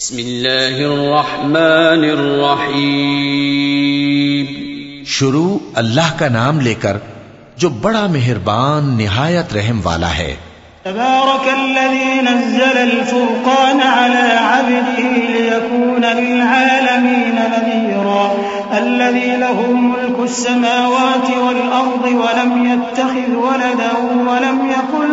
बिस्मिल्लाहिर्रहमानिर्रहीम शुरू अल्लाह का नाम लेकर जो बड़ा मेहरबान निहायत रहम वाला है। तबारकल्लज़ी नज़्ज़ल फुरक़ान अला अब्दिही लियकून लिलआलमीन नज़ीरा। अल्लज़ी लहु मुल्कु समावाति वल अर्दि वलम यत्तखिज़ वलदन वलम यकुल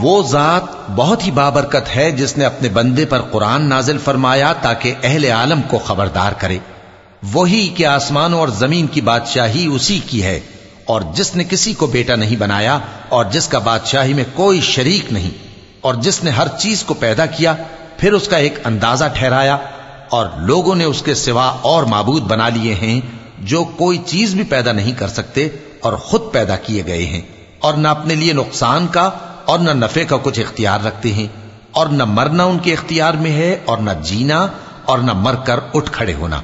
वो जात बहुत ही बाबरकत है जिसने अपने बंदे पर कुरान नाजिल फरमाया ताकि अहले आलम को खबरदार करे। वही के आसमानों और ज़मीन की बादशाही उसी की है और जिसने किसी को बेटा नहीं बनाया और जिसका बादशाही में कोई शरीक नहीं और जिसने हर चीज़ को पैदा किया, फिर उसका एक अंदाज़ा ठहराया और लोगों ने उसके सिवा और मबूद बना लिए हैं जो कोई चीज़ भी पैदा नहीं कर सकते और खुद पैदा किए गए हैं और न अपने लिए नुकसान का और न नफे का कुछ इख्तियार रखते हैं और न मरना उनके इख्तियार में है और न जीना और न मरकर उठ खड़े होना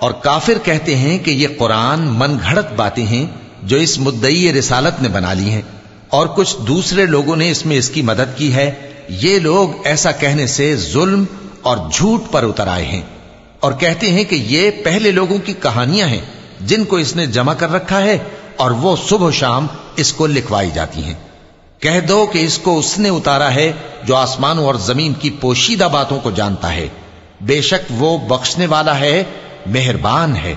और काफिर कहते हैं कि ये कुरान मन घड़त बातें हैं जो इस मुद्दई रिसालत ने बना ली हैं और कुछ दूसरे लोगों ने इसमें इसकी मदद की है ये लोग ऐसा कहने से जुल्म और झूठ पर उतर आए हैं और कहते हैं कि ये पहले लोगों की कहानियां हैं जिनको इसने जमा कर रखा है और वो सुबह शाम इसको लिखवाई जाती हैं कह दो कि इसको उसने उतारा है जो आसमानों और जमीन की पोशीदा बातों को जानता है बेशक वो बख्शने वाला है मेहरबान है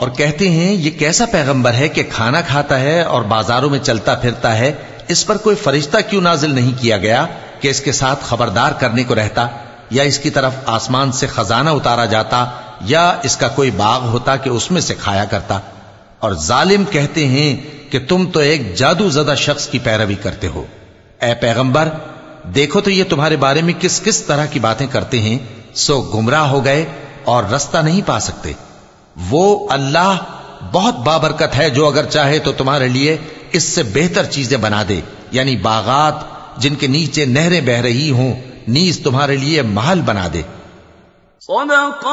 और कहते हैं ये कैसा पैगंबर है कि खाना खाता है और बाजारों में चलता फिरता है इस पर कोई फरिश्ता क्यों नाजिल नहीं किया गया कि इसके साथ खबरदार करने को रहता या इसकी तरफ आसमान से खजाना उतारा जाता या इसका कोई बाग होता कि उसमें से खाया करता और जालिम कहते हैं कि तुम तो एक जादू जदा शख्स की पैरवी करते हो ए पैगंबर देखो तो ये तुम्हारे बारे में किस किस तरह की बातें करते हैं, सो गुमराह हो गए और रास्ता नहीं पा सकते। वो अल्लाह बहुत बाबरकत है जो अगर चाहे तो तुम्हारे लिए इससे बेहतर चीज़ें बना दे, यानी बागात जिनके नीचे नहरें बह रही हों, नीज तुम्हारे लिए महल बना दे। सदक